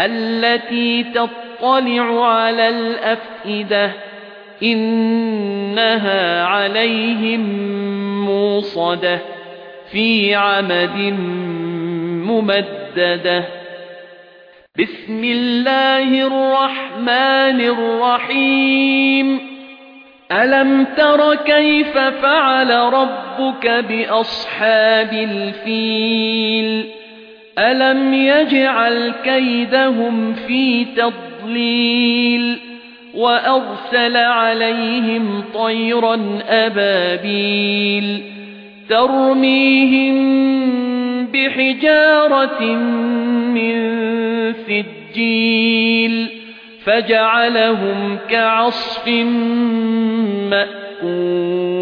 التي تطلع على الأفئدة إنها عليهم موصدة في عمد ممددة. بسم الله الرحمن الرحيم. ألم تر كيف فعل ربك بأصحاب الفيل؟ ألم يجعل كيدهم في تضليل وأرسل عليهم طيرا أبابيل ترميهم بحجارة من سجيل فجعلهم كعصف مأكول